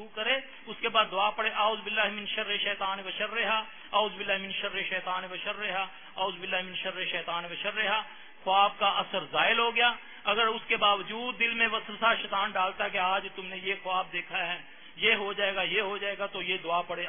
رکوع کرے، اس کے بعد دعا پڑھے، اعوذ باللہ من شر شیطان رہا اعوذ باللہ من شر شیطان بشرها اعوذ باللہ من شر شیطان رہا خواب کا اثر زائل ہو گیا۔ اگر اس کے باوجود دل میں وسوسہ شیطان ڈالتا کہ آج تم نے یہ خواب دیکھا ہے، یہ ہو جائے گا، یہ ہو جائے گا، تو یہ دعا پڑھے۔